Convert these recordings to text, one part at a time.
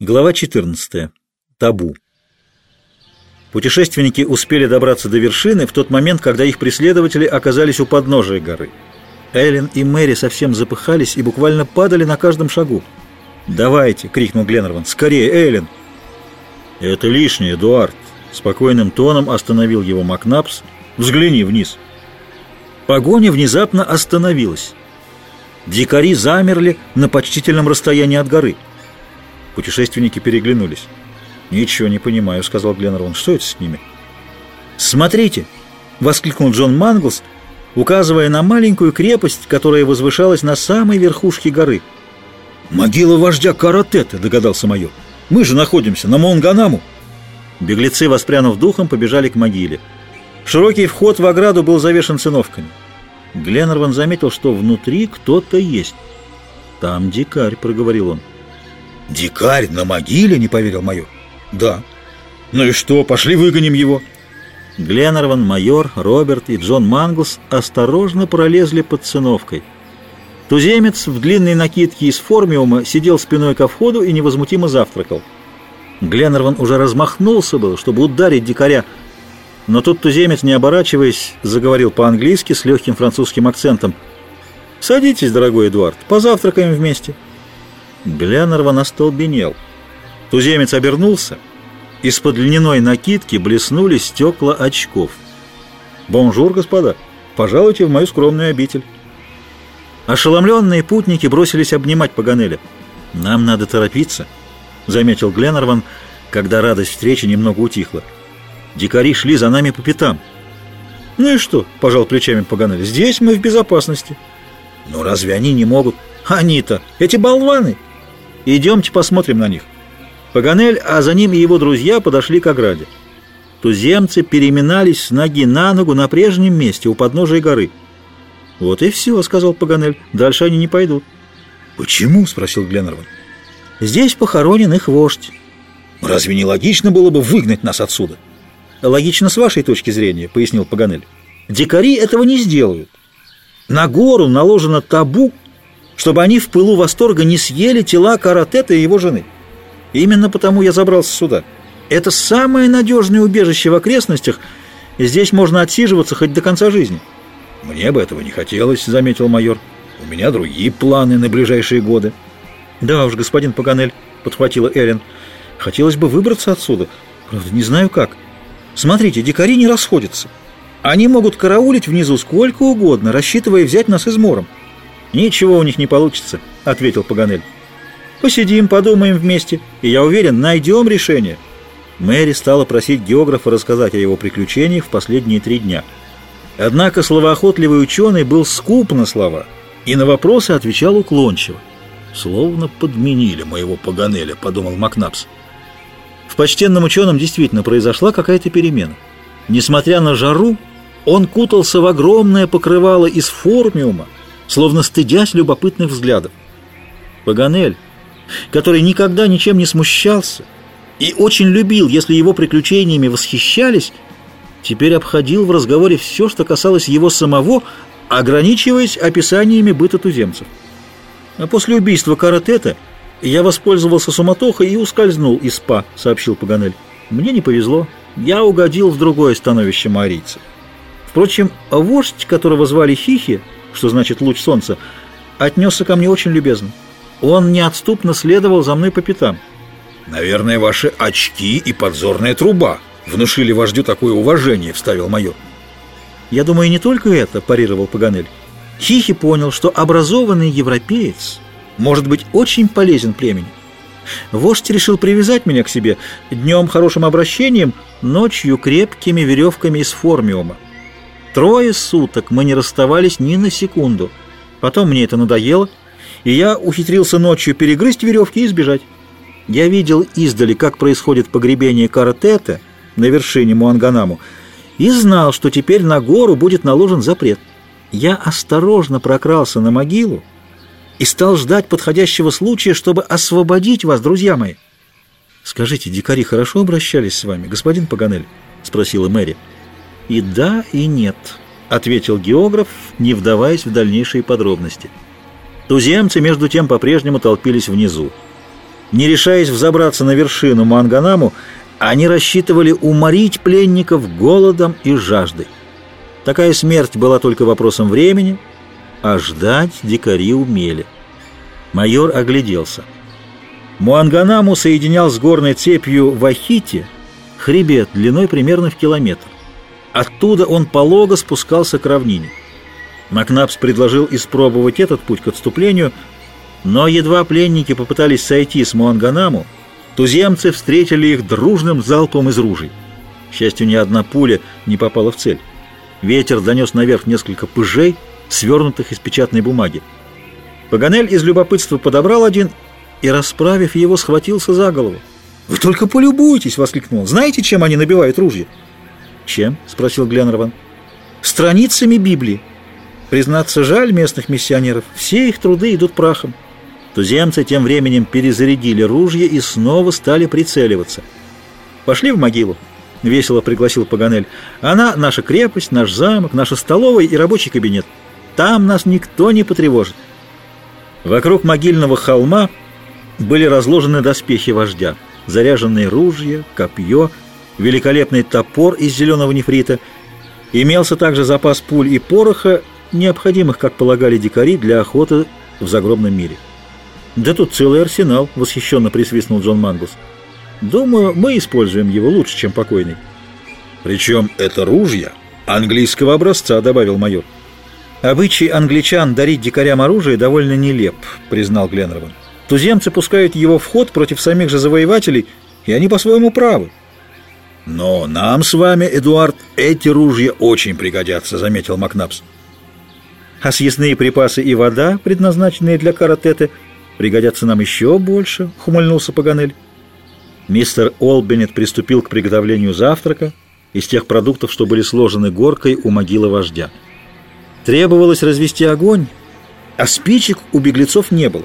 Глава 14. Табу. Путешественники успели добраться до вершины в тот момент, когда их преследователи оказались у подножия горы. Эллен и Мэри совсем запыхались и буквально падали на каждом шагу. «Давайте!» — крикнул Гленнерван. «Скорее, Эллен!» «Это лишнее, Эдуард!» — спокойным тоном остановил его Макнапс. «Взгляни вниз!» Погоня внезапно остановилась. Дикари замерли на почтительном расстоянии от горы — Путешественники переглянулись. «Ничего не понимаю», — сказал Гленнерван. «Что это с ними?» «Смотрите!» — воскликнул Джон Манглс, указывая на маленькую крепость, которая возвышалась на самой верхушке горы. «Могила вождя Каратета», — догадался майор. «Мы же находимся на Монганаму». Беглецы, воспрянув духом, побежали к могиле. Широкий вход в ограду был завешен циновками. Гленнерван заметил, что внутри кто-то есть. «Там дикарь», — проговорил он. «Дикарь на могиле?» — не поверил майор. «Да». «Ну и что, пошли выгоним его?» Гленнерван, майор, Роберт и Джон Манглс осторожно пролезли под циновкой. Туземец в длинной накидке из формиума сидел спиной ко входу и невозмутимо завтракал. Гленнерван уже размахнулся был, чтобы ударить дикаря, но тут туземец, не оборачиваясь, заговорил по-английски с легким французским акцентом. «Садитесь, дорогой Эдуард, позавтракаем вместе». Гленнерван остолбенел. Туземец обернулся. Из-под льняной накидки блеснули стекла очков. «Bonjour, господа! Пожалуйте в мою скромную обитель!» Ошеломленные путники бросились обнимать Паганеля. «Нам надо торопиться», — заметил Гленнерван, когда радость встречи немного утихла. «Дикари шли за нами по пятам». «Ну и что?» — пожал плечами Паганель. «Здесь мы в безопасности». «Но разве они не могут?» «Они-то! Эти болваны!» Идемте посмотрим на них. Паганель, а за ним и его друзья подошли к ограде. Туземцы переминались с ноги на ногу на прежнем месте у подножия горы. «Вот и все», — сказал Паганель. «Дальше они не пойдут». «Почему?» — спросил Гленнерван. «Здесь похоронен их вождь». «Разве не логично было бы выгнать нас отсюда?» «Логично с вашей точки зрения», — пояснил Паганель. «Дикари этого не сделают. На гору наложено табу чтобы они в пылу восторга не съели тела Каратета и его жены. Именно потому я забрался сюда. Это самое надежное убежище в окрестностях, и здесь можно отсиживаться хоть до конца жизни. «Мне бы этого не хотелось», — заметил майор. «У меня другие планы на ближайшие годы». «Да уж, господин Паганель», — подхватила Эллен. «Хотелось бы выбраться отсюда. Правда, не знаю как. Смотрите, дикари не расходятся. Они могут караулить внизу сколько угодно, рассчитывая взять нас измором. «Ничего у них не получится», — ответил Паганель. «Посидим, подумаем вместе, и я уверен, найдем решение». Мэри стала просить географа рассказать о его приключениях в последние три дня. Однако словоохотливый ученый был скуп на слова и на вопросы отвечал уклончиво. «Словно подменили моего Паганеля», — подумал Макнапс. В почтенном ученом действительно произошла какая-то перемена. Несмотря на жару, он кутался в огромное покрывало из формиума, словно стыдясь любопытных взглядов. Паганель, который никогда ничем не смущался и очень любил, если его приключениями восхищались, теперь обходил в разговоре все, что касалось его самого, ограничиваясь описаниями быта туземцев. А после убийства Каратета я воспользовался суматохой и ускользнул из СПА, сообщил Паганель. Мне не повезло, я угодил в другое становище марийцев. Впрочем, вождь, которого звали Хихи, что значит луч солнца, отнесся ко мне очень любезно. Он неотступно следовал за мной по пятам. «Наверное, ваши очки и подзорная труба внушили вождю такое уважение», — вставил майор. «Я думаю, не только это», — парировал Паганель. Хихи понял, что образованный европеец может быть очень полезен племени. Вождь решил привязать меня к себе днем хорошим обращением, ночью крепкими веревками из формиума. Трое суток мы не расставались ни на секунду. Потом мне это надоело, и я ухитрился ночью перегрызть веревки и сбежать. Я видел издали, как происходит погребение Каратета на вершине Муанганаму, и знал, что теперь на гору будет наложен запрет. Я осторожно прокрался на могилу и стал ждать подходящего случая, чтобы освободить вас, друзья мои. «Скажите, дикари хорошо обращались с вами, господин Паганель?» — спросила Мэри. «И да, и нет», — ответил географ, не вдаваясь в дальнейшие подробности. Туземцы, между тем, по-прежнему толпились внизу. Не решаясь взобраться на вершину Манганаму, они рассчитывали уморить пленников голодом и жаждой. Такая смерть была только вопросом времени, а ждать дикари умели. Майор огляделся. Муанганаму соединял с горной цепью Вахити хребет длиной примерно в километр. Оттуда он полого спускался к равнине. Макнапс предложил испробовать этот путь к отступлению, но едва пленники попытались сойти с Муанганаму, туземцы встретили их дружным залпом из ружей. К счастью, ни одна пуля не попала в цель. Ветер донес наверх несколько пыжей, свернутых из печатной бумаги. Паганель из любопытства подобрал один и, расправив его, схватился за голову. «Вы только полюбуйтесь!» — воскликнул. «Знаете, чем они набивают ружья?» «Чем?» — спросил Гленнерван. «Страницами Библии. Признаться, жаль местных миссионеров. Все их труды идут прахом». Туземцы тем временем перезарядили ружья и снова стали прицеливаться. «Пошли в могилу», — весело пригласил Паганель. «Она — наша крепость, наш замок, наша столовая и рабочий кабинет. Там нас никто не потревожит». Вокруг могильного холма были разложены доспехи вождя, заряженные ружья, копье, великолепный топор из зеленого нефрита. Имелся также запас пуль и пороха, необходимых, как полагали дикари, для охоты в загробном мире. «Да тут целый арсенал», — восхищенно присвистнул Джон Мангус. «Думаю, мы используем его лучше, чем покойный». «Причем это ружья английского образца», — добавил майор. «Обычай англичан дарить дикарям оружие довольно нелеп», — признал Гленнерван. «Туземцы пускают его в ход против самих же завоевателей, и они по-своему правы». «Но нам с вами, Эдуард, эти ружья очень пригодятся», — заметил Макнапс. «А съестные припасы и вода, предназначенные для каратеты, — пригодятся нам еще больше», — хумыльнулся Паганель. Мистер Олбенет приступил к приготовлению завтрака из тех продуктов, что были сложены горкой у могилы вождя. Требовалось развести огонь, а спичек у беглецов не было.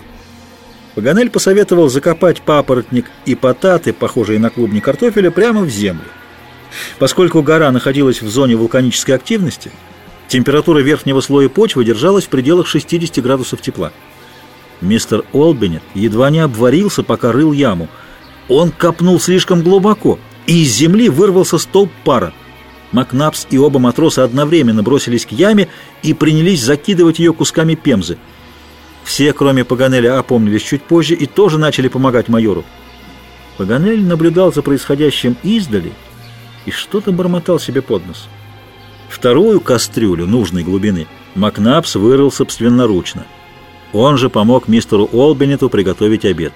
Паганель посоветовал закопать папоротник и потаты, похожие на клубни картофеля, прямо в землю. Поскольку гора находилась в зоне вулканической активности, температура верхнего слоя почвы держалась в пределах 60 градусов тепла. Мистер Олбенет едва не обварился, пока рыл яму. Он копнул слишком глубоко, и из земли вырвался столб пара. Макнапс и оба матроса одновременно бросились к яме и принялись закидывать ее кусками пемзы. Все, кроме Паганеля, опомнились чуть позже и тоже начали помогать майору. Паганель наблюдал за происходящим издали и что-то бормотал себе под нос. Вторую кастрюлю нужной глубины Макнапс вырыл собственноручно. Он же помог мистеру Олбенету приготовить обед.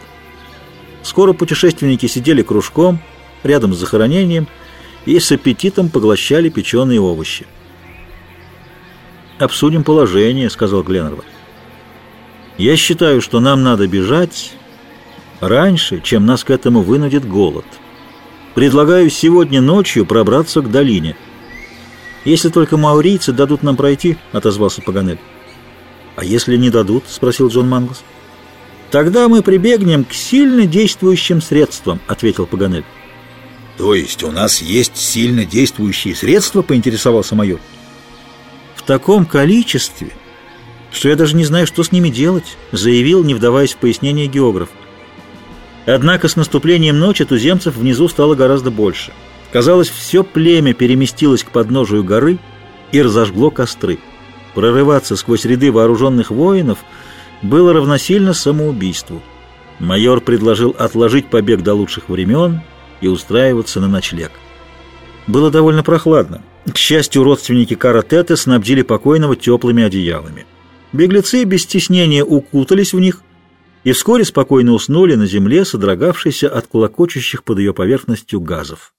Скоро путешественники сидели кружком рядом с захоронением и с аппетитом поглощали печеные овощи. «Обсудим положение», — сказал Гленнерван. «Я считаю, что нам надо бежать раньше, чем нас к этому вынудит голод. Предлагаю сегодня ночью пробраться к долине. Если только маурийцы дадут нам пройти», — отозвался Паганель. «А если не дадут?» — спросил Джон Мангус. «Тогда мы прибегнем к сильно действующим средствам», — ответил Паганель. «То есть у нас есть сильно действующие средства?» — поинтересовался майор. «В таком количестве, что я даже не знаю, что с ними делать», — заявил, не вдаваясь в пояснение географ. Однако с наступлением ночи туземцев внизу стало гораздо больше. Казалось, все племя переместилось к подножию горы и разожгло костры. Прорываться сквозь ряды вооруженных воинов было равносильно самоубийству. Майор предложил отложить побег до лучших времен и устраиваться на ночлег. Было довольно прохладно. К счастью, родственники Каратета снабдили покойного теплыми одеялами. Беглецы без стеснения укутались в них и вскоре спокойно уснули на земле, содрогавшейся от клокочущих под ее поверхностью газов.